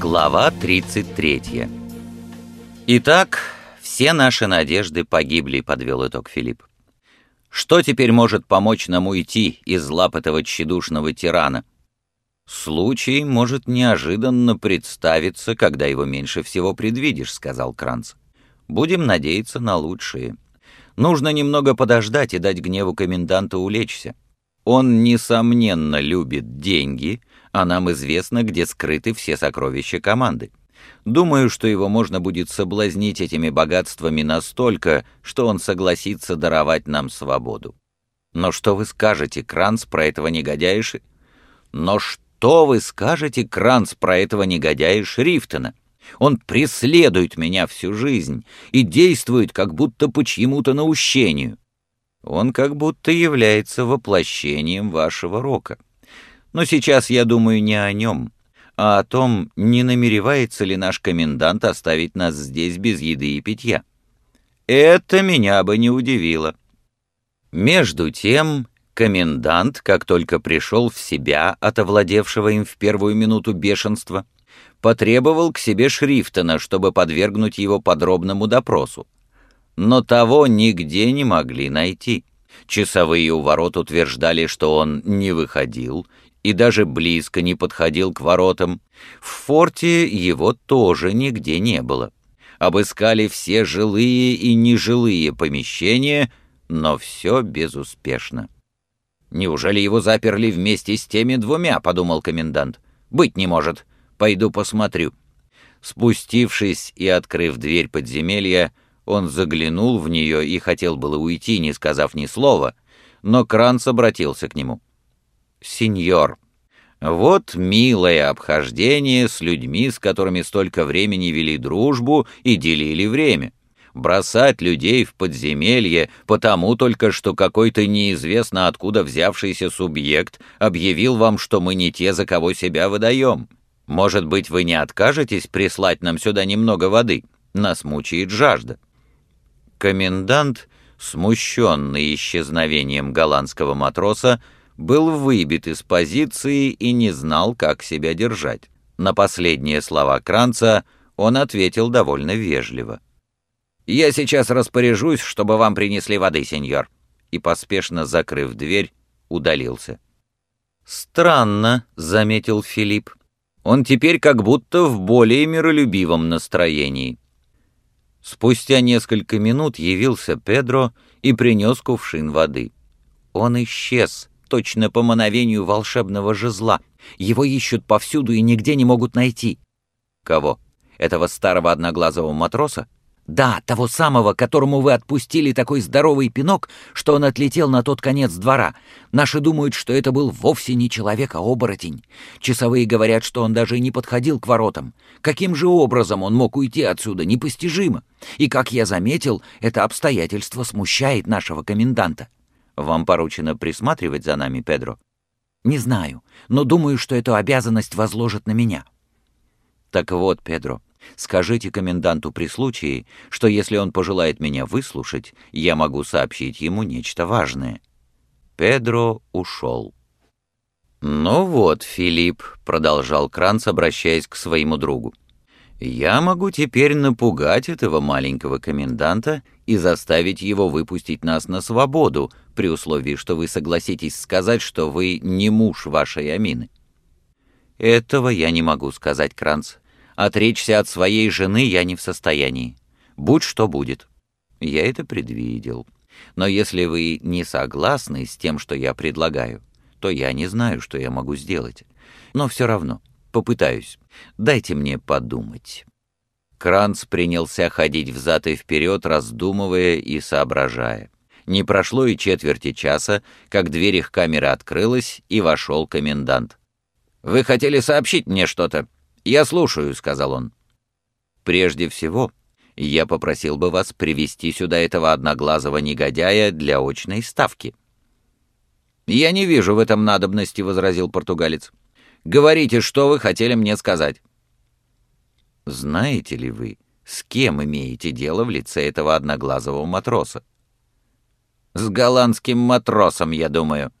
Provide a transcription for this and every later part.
Глава 33 Итак, все наши надежды погибли, подвел итог Филипп. Что теперь может помочь нам уйти из лап этого тщедушного тирана? Случай может неожиданно представиться, когда его меньше всего предвидишь, сказал Кранц. Будем надеяться на лучшее. Нужно немного подождать и дать гневу коменданта улечься. Он, несомненно, любит деньги, а нам известно, где скрыты все сокровища команды. Думаю, что его можно будет соблазнить этими богатствами настолько, что он согласится даровать нам свободу. Но что вы скажете, Кранц, про этого негодяя. Но что вы скажете, Кранц, про этого негодяя Шрифтона? Он преследует меня всю жизнь и действует как будто по чьему-то наущению. Он как будто является воплощением вашего рока. Но сейчас я думаю не о нем, а о том, не намеревается ли наш комендант оставить нас здесь без еды и питья. Это меня бы не удивило. Между тем, комендант, как только пришел в себя от овладевшего им в первую минуту бешенства, потребовал к себе Шрифтона, чтобы подвергнуть его подробному допросу. Но того нигде не могли найти. Часовые у ворот утверждали, что он не выходил и даже близко не подходил к воротам. В форте его тоже нигде не было. Обыскали все жилые и нежилые помещения, но все безуспешно. «Неужели его заперли вместе с теми двумя?» — подумал комендант. «Быть не может. Пойду посмотрю». Спустившись и открыв дверь подземелья, он заглянул в нее и хотел было уйти, не сказав ни слова, но Кранц обратился к нему. «Сеньор, вот милое обхождение с людьми, с которыми столько времени вели дружбу и делили время. Бросать людей в подземелье, потому только что какой-то неизвестно откуда взявшийся субъект объявил вам, что мы не те, за кого себя выдаем. Может быть, вы не откажетесь прислать нам сюда немного воды? Нас мучает жажда». Комендант, смущенный исчезновением голландского матроса, был выбит из позиции и не знал, как себя держать. На последние слова Кранца он ответил довольно вежливо. «Я сейчас распоряжусь, чтобы вам принесли воды, сеньор», и, поспешно закрыв дверь, удалился. «Странно», — заметил Филипп. «Он теперь как будто в более миролюбивом настроении». Спустя несколько минут явился Педро и принес кувшин воды. Он исчез, точно по мановению волшебного жезла. Его ищут повсюду и нигде не могут найти. Кого? Этого старого одноглазого матроса? Да, того самого, которому вы отпустили такой здоровый пинок, что он отлетел на тот конец двора. Наши думают, что это был вовсе не человек, а оборотень. Часовые говорят, что он даже не подходил к воротам. Каким же образом он мог уйти отсюда, непостижимо. И, как я заметил, это обстоятельство смущает нашего коменданта. Вам поручено присматривать за нами, Педро? Не знаю, но думаю, что эту обязанность возложат на меня. Так вот, Педро, Скажите коменданту при случае, что если он пожелает меня выслушать, я могу сообщить ему нечто важное». Педро ушел. «Ну вот, Филипп», — продолжал Кранц, обращаясь к своему другу, «я могу теперь напугать этого маленького коменданта и заставить его выпустить нас на свободу, при условии, что вы согласитесь сказать, что вы не муж вашей Амины». «Этого я не могу сказать, Кранц. Отречься от своей жены я не в состоянии. Будь что будет. Я это предвидел. Но если вы не согласны с тем, что я предлагаю, то я не знаю, что я могу сделать. Но все равно, попытаюсь. Дайте мне подумать». Кранц принялся ходить взад и вперед, раздумывая и соображая. Не прошло и четверти часа, как дверь их камеры открылась, и вошел комендант. «Вы хотели сообщить мне что-то?» «Я слушаю», — сказал он. «Прежде всего, я попросил бы вас привести сюда этого одноглазого негодяя для очной ставки». «Я не вижу в этом надобности», — возразил португалец. «Говорите, что вы хотели мне сказать». «Знаете ли вы, с кем имеете дело в лице этого одноглазого матроса?» С голландским матросом, я думаю».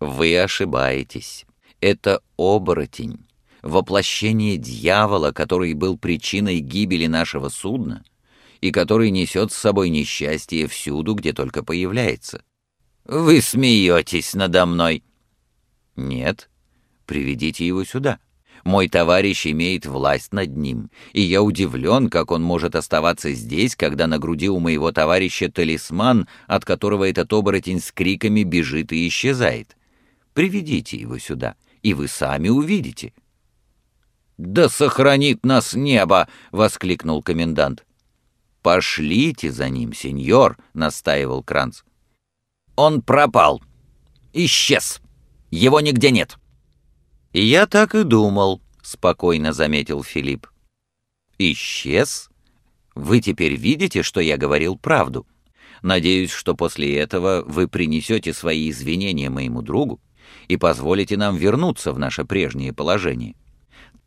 Вы ошибаетесь. Это оборотень, воплощение дьявола, который был причиной гибели нашего судна и который несет с собой несчастье всюду, где только появляется. Вы смеетесь надо мной. Нет, приведите его сюда. Мой товарищ имеет власть над ним, и я удивлен, как он может оставаться здесь, когда на груди у моего товарища талисман, от которого этот оборотень с криками бежит и исчезает. Приведите его сюда, и вы сами увидите». «Да сохранит нас небо!» — воскликнул комендант. «Пошлите за ним, сеньор!» — настаивал Кранц. «Он пропал. Исчез. Его нигде нет». «Я так и думал», — спокойно заметил Филипп. «Исчез? Вы теперь видите, что я говорил правду. Надеюсь, что после этого вы принесете свои извинения моему другу и позволите нам вернуться в наше прежнее положение.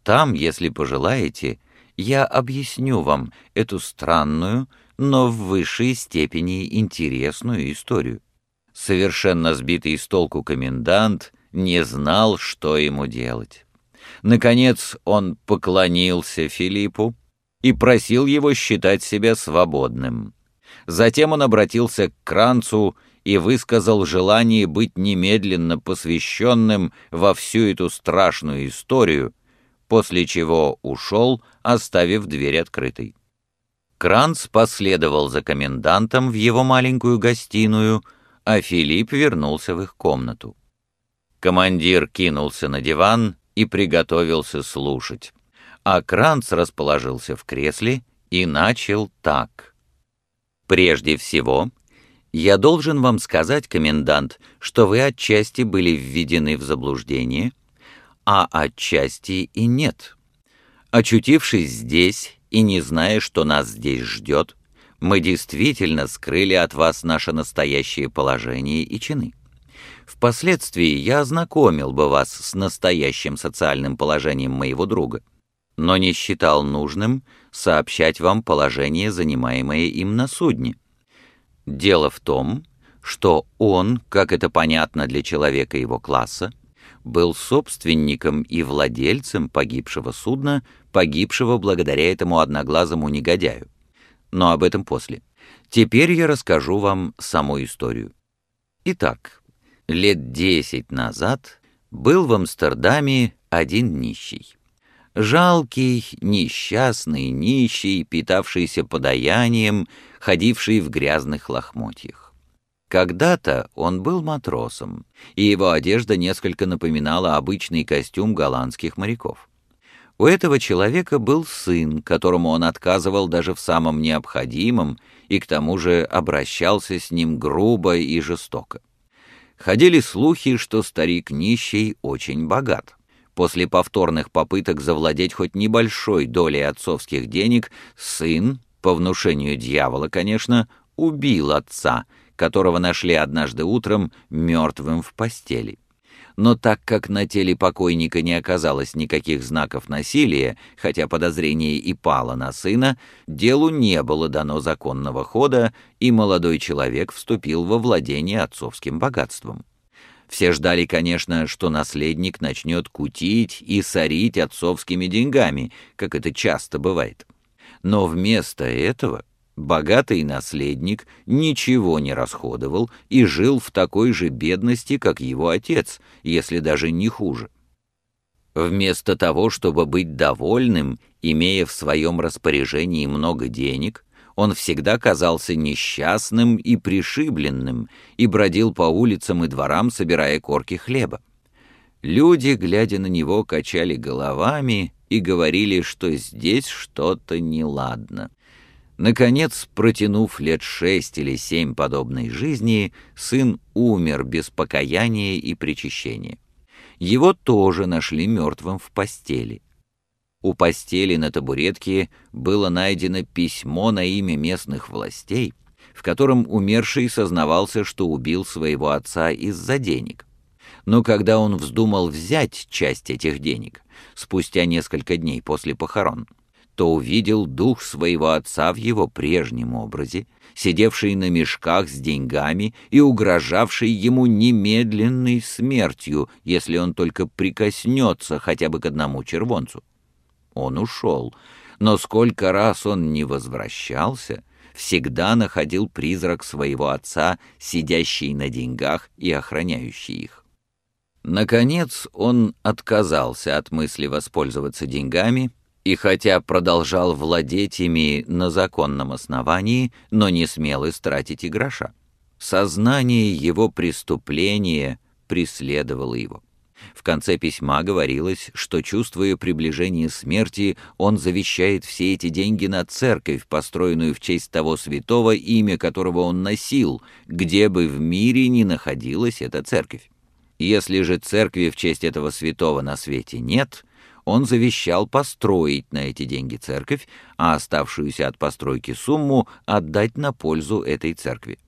Там, если пожелаете, я объясню вам эту странную, но в высшей степени интересную историю. Совершенно сбитый с толку комендант не знал, что ему делать. Наконец он поклонился Филиппу и просил его считать себя свободным. Затем он обратился к Кранцу и высказал желание быть немедленно посвященным во всю эту страшную историю, после чего ушел, оставив дверь открытой. Кранц последовал за комендантом в его маленькую гостиную, а Филипп вернулся в их комнату. Командир кинулся на диван и приготовился слушать, а Кранц расположился в кресле и начал так. «Прежде всего, я должен вам сказать, комендант, что вы отчасти были введены в заблуждение, а отчасти и нет. Очутившись здесь и не зная, что нас здесь ждет, мы действительно скрыли от вас наше настоящее положение и чины. Впоследствии я ознакомил бы вас с настоящим социальным положением моего друга, но не считал нужным сообщать вам положение, занимаемое им на судне, Дело в том, что он, как это понятно для человека его класса, был собственником и владельцем погибшего судна, погибшего благодаря этому одноглазому негодяю. Но об этом после. Теперь я расскажу вам саму историю. Итак, лет десять назад был в Амстердаме один нищий. Жалкий, несчастный, нищий, питавшийся подаянием, ходивший в грязных лохмотьях. Когда-то он был матросом, и его одежда несколько напоминала обычный костюм голландских моряков. У этого человека был сын, которому он отказывал даже в самом необходимом, и к тому же обращался с ним грубо и жестоко. Ходили слухи, что старик нищий очень богат. После повторных попыток завладеть хоть небольшой долей отцовских денег, сын, по внушению дьявола, конечно, убил отца, которого нашли однажды утром мертвым в постели. Но так как на теле покойника не оказалось никаких знаков насилия, хотя подозрение и пало на сына, делу не было дано законного хода, и молодой человек вступил во владение отцовским богатством. Все ждали, конечно, что наследник начнет кутить и сорить отцовскими деньгами, как это часто бывает. Но вместо этого богатый наследник ничего не расходовал и жил в такой же бедности, как его отец, если даже не хуже. Вместо того, чтобы быть довольным, имея в своем распоряжении много денег, он всегда казался несчастным и пришибленным и бродил по улицам и дворам, собирая корки хлеба. Люди, глядя на него, качали головами и говорили, что здесь что-то неладно. Наконец, протянув лет шесть или семь подобной жизни, сын умер без покаяния и причащения. Его тоже нашли мертвым в постели. У постели на табуретке было найдено письмо на имя местных властей, в котором умерший сознавался, что убил своего отца из-за денег. Но когда он вздумал взять часть этих денег, спустя несколько дней после похорон, то увидел дух своего отца в его прежнем образе, сидевший на мешках с деньгами и угрожавший ему немедленной смертью, если он только прикоснется хотя бы к одному червонцу. Он ушел, но сколько раз он не возвращался, всегда находил призрак своего отца, сидящий на деньгах и охраняющий их. Наконец он отказался от мысли воспользоваться деньгами, и хотя продолжал владеть ими на законном основании, но не смел истратить и гроша. Сознание его преступления преследовало его. В конце письма говорилось, что, чувствуя приближение смерти, он завещает все эти деньги на церковь, построенную в честь того святого, имя которого он носил, где бы в мире ни находилась эта церковь. Если же церкви в честь этого святого на свете нет, он завещал построить на эти деньги церковь, а оставшуюся от постройки сумму отдать на пользу этой церкви.